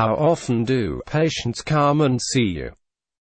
How often do patients come and see you?